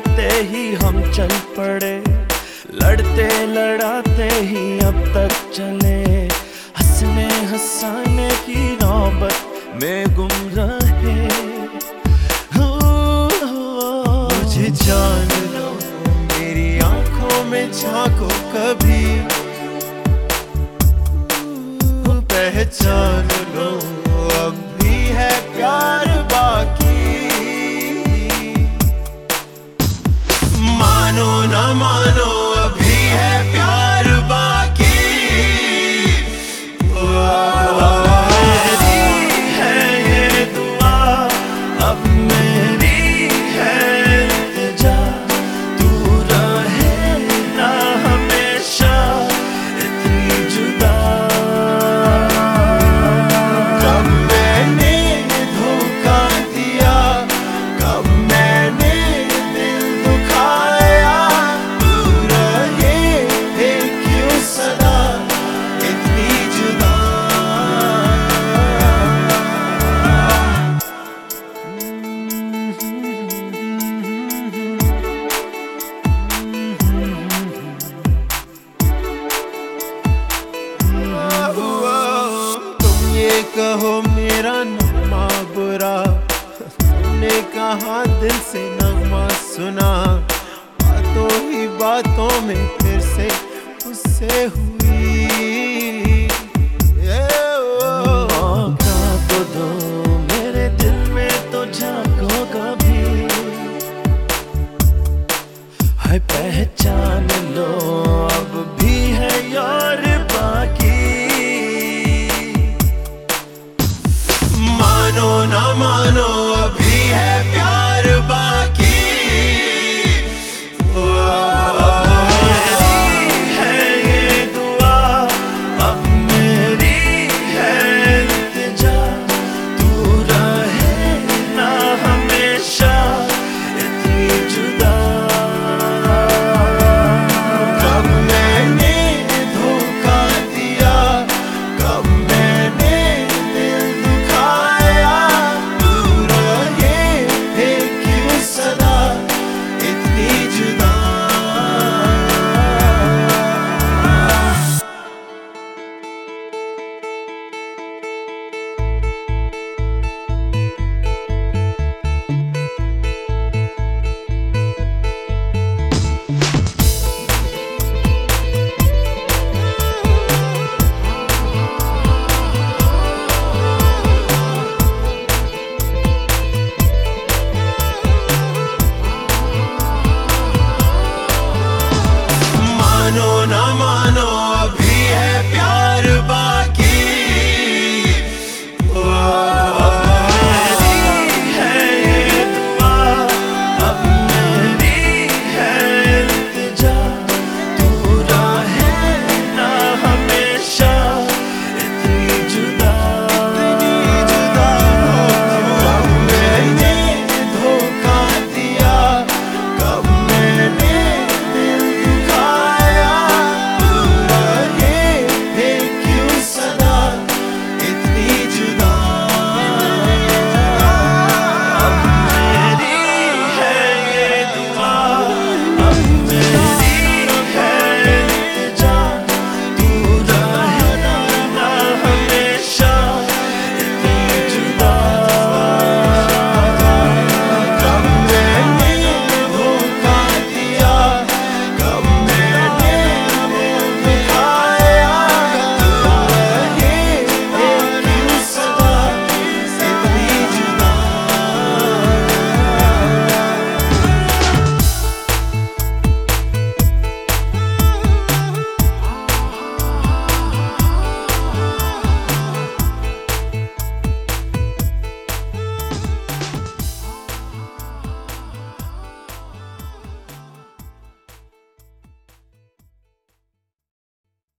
लड़ाते ही हम चल पड़े। लड़ते लड़ाते ही अब तक चले। हंसने हंसाने की नौबत में गुम रहे। मुझे जान लो, मेरी आँखों में झांको कभी। पहचान लो, अब भी है प्यार। कहो मेरा नमा बुरा। तुमने कहा दिल से नगमा सुना। बातों ही बातों में फिर से उससे हुई। I'm on all